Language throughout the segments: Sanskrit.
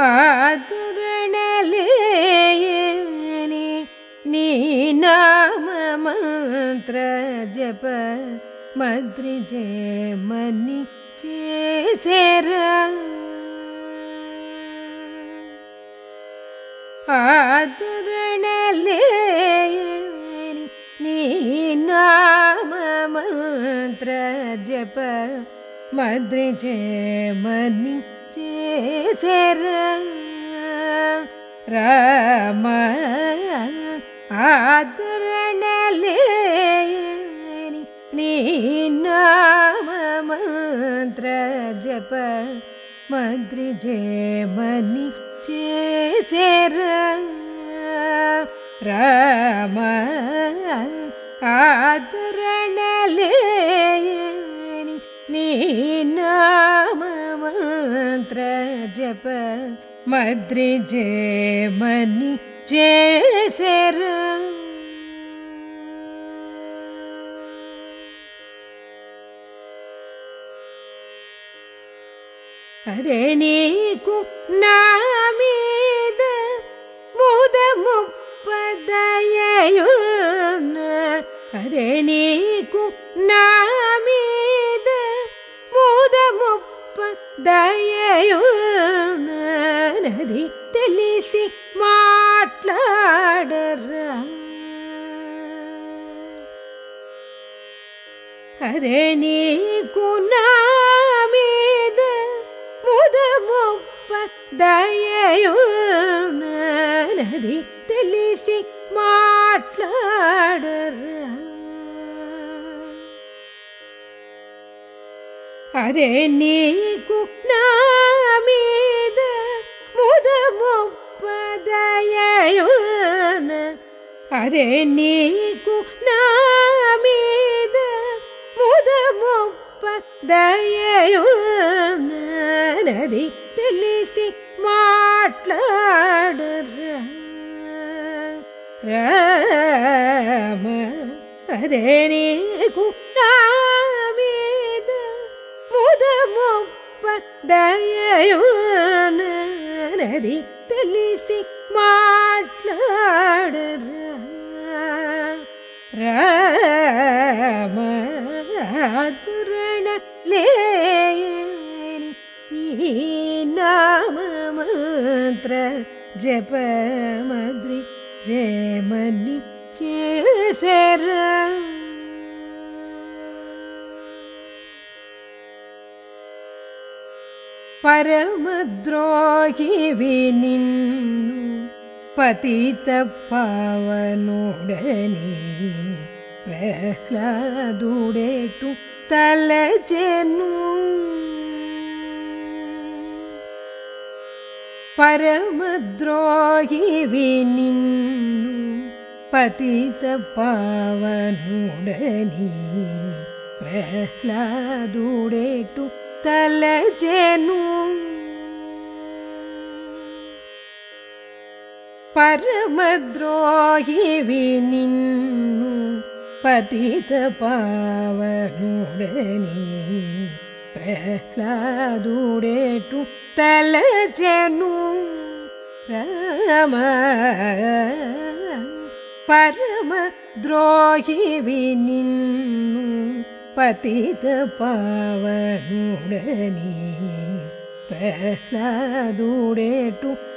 आदरणलेयने ऋणले नीनामन्त्रजप मन्त्रिजे मन्य चे शृणली नी नमन्त्रजप मन्त्रि चे शरण आदर्णलि मन्त्रजप मन्त्रिजे मनि चेर रम आदर जप मद्रि जे मनि जे सेर अरे नीकु नामीद मुद मुपदयुन अरे नीकु नामीद मुद मुपदयुन ಮಹದಿ ತಿಳಿಸಿ ಮಾಟ್ಲಾಡರ ಅದೇ ನೀ ಕುನಾಮೇದ ಮುದ ಮೊಪ್ಪ ದಯೆಯು ನದಿ ತಿಳಿಸಿ ಮಾಟ್ಲಾಡರ ಅದೇ ನೀ கையோன அதே நீக்கு நாமீத ಮುದಮೊಪ್ಪ ದಯೆಯುನದಿ ತಿಳಿಸಿ ಮಾಟ್ಲಾಡರ ರಾಮ ಅದೇ ನೀಕು ನಾಮೀದ ಮುದಮೊಪ್ಪ ದಯೆಯುನದಿ ತಿಳಿಸಿ மாட்லாடுற நாமமந்திர ஜபமதிரி ஜெமனி சேசர பரமத்ரோகி வினின் പതിത പാവനുടനെ പ്രഹ്ലാദുടേട്ടു തലചെന്നു പരമദ്രോഹി വിനിന്നു പതിത പാവനുടനെ പ്രഹ്ലാദുടേട്ടു തലചെന്നു പരമദ്രോഹിവി നിന്നു പതിത പാവനുടനീ പ്രഹ്ലാദുടേട്ടു തലജനു രാമ പരമദ്രോഹിവി നിന്നു പതിത പാവനുടനീ പ്രഹ്ലാദുടേട്ടു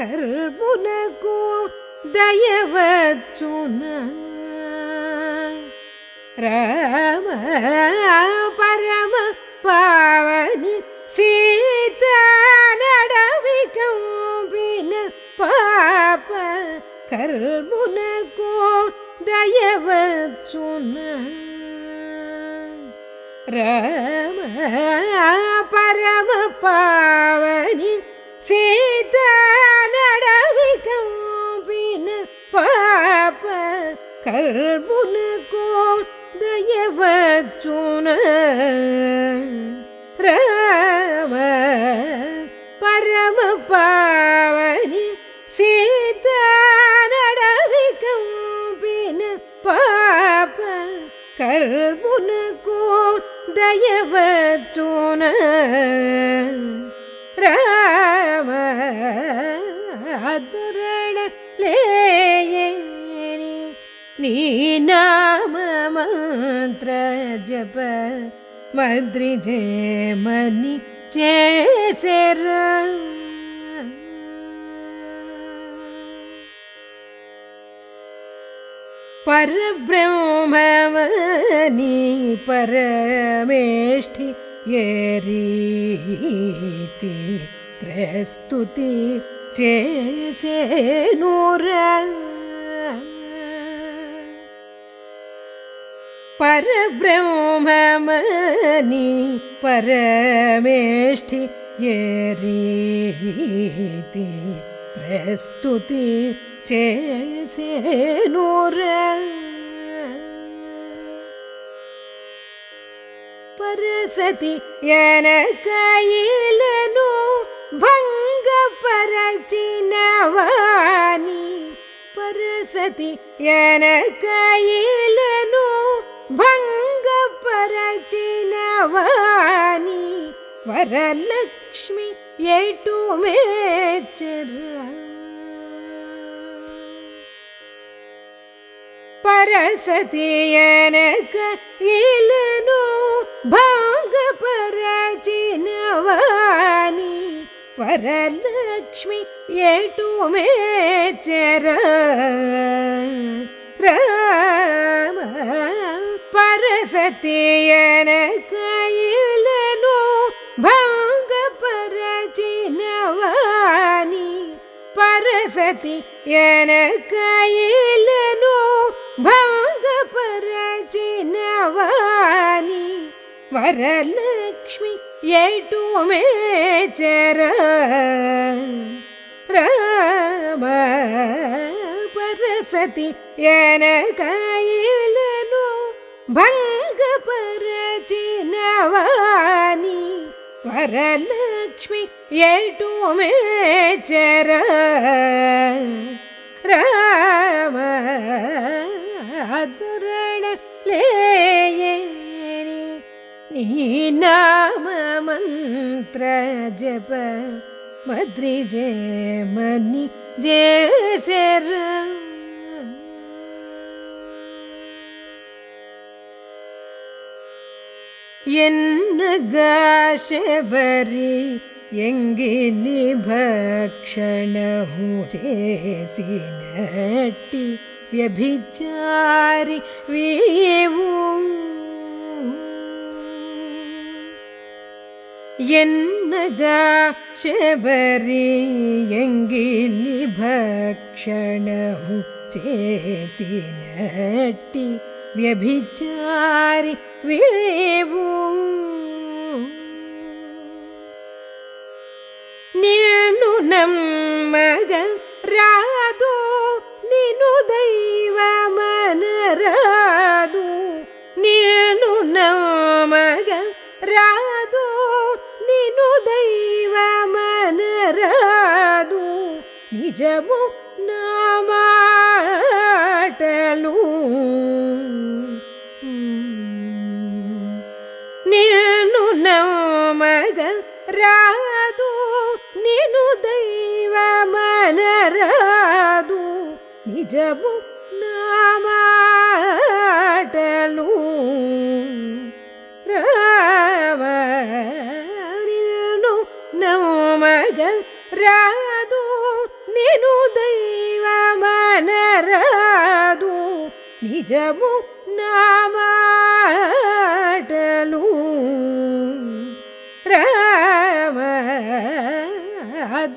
मुनको दयव चुनया परम पाव शीतडवन पाप பாப बुनको தயவச்சுன ரம பரம பாவனி சீத நடவிக்கும் பின் பாப கல்முனுக்கோ தயவச்சுன ராம பரம பாவனி சீத நடவிக்கும் பின் பாப கல்முனுக்கோ தயவச்சுன नाममन्त्रजप मद्रिजे मनि चेसेर परब्रह्मवनि परमेष्ठि ये रीति प्रस्तुति चे सेन परब्रह्ममनि परमेष्ठि यस्तुति चे सेनोर पर् सति यनकाइल नु भङ्गीनवानि पर्षति य कायल नु भङ्गीनवी परलक्ष्मी ए परसीयन इल नु भग प्राचीनवी परलक्ष्मी ए प्र परस्ती एयल भग परा नवी परस्वती एल नो भाग परची नवनि वरलक्ष्मी एस्वती ए भङ्गपरचिनवानि वरलक्ष्मि एटु मे चर योमे लेयनि प्लेयि नाम मन्त्र जप शर न गशबरी यङ्गिलिभक्षणु च सिनटि व्यभिचारिव शरी एङ्गिलि भक्षण हु चे सिनटि व्यभिचारिक्व निग रादो निनुदैव मन रादु। निनून मग रादो निनुदैव मनरादु निजमुक् नामा ನಿಲ್ಲಲು ನಿಲ್ಲು ನಮಗ ರಾದು ನೀನು ದೈವ ಮನರಾದು. ನಿಜವು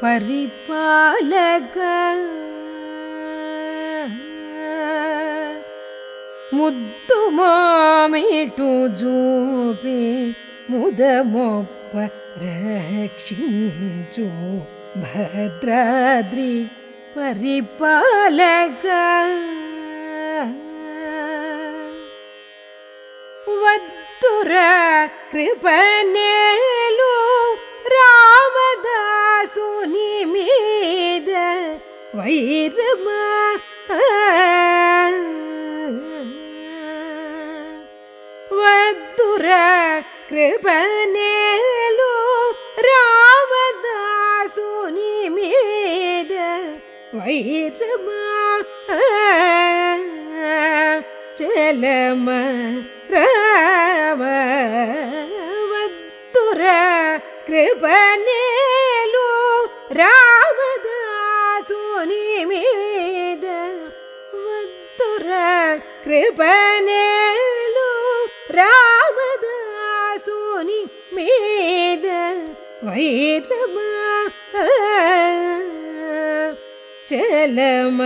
பரிபாலக ಮುದ್ದುಮಾಮಿಟು ಜೂಪಿ ಮುದಮೊಪ್ಪ ರಕ್ಷಿಂಚು ಭದ್ರಾದ್ರಿ ಪರಿಪಾಲಕ ವದ್ದುರ ಕೃಪನೇ इर मादुरा कृपण राम दासोनि मे चलम मा चल कृपण మీద వైరమా. చలమ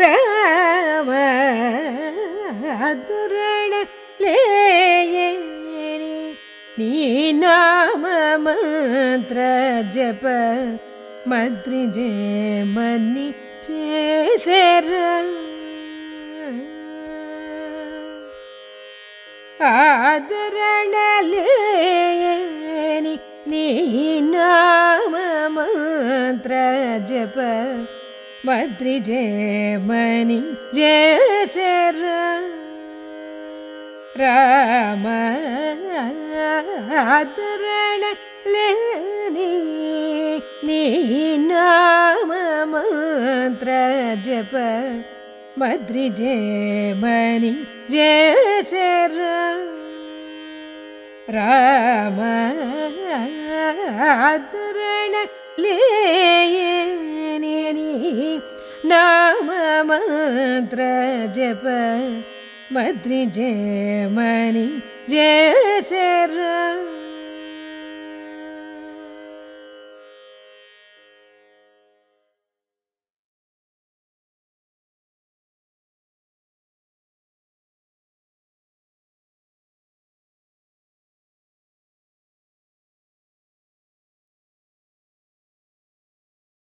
రామ దురణ లేయని నీ నామ మంత్ర జప మద్రిజే మన్ని చేసేర. ఆదరణి నీ నామంత్ర జప భద్రి జయమణి జయసర రామ ఆదరణ లేని నీ నామంత్ర జప భద్రి జయమణి ജയസര രാമരണ നാമമന്ത്ര ജപ മദ്രി ജയമണി ജയസര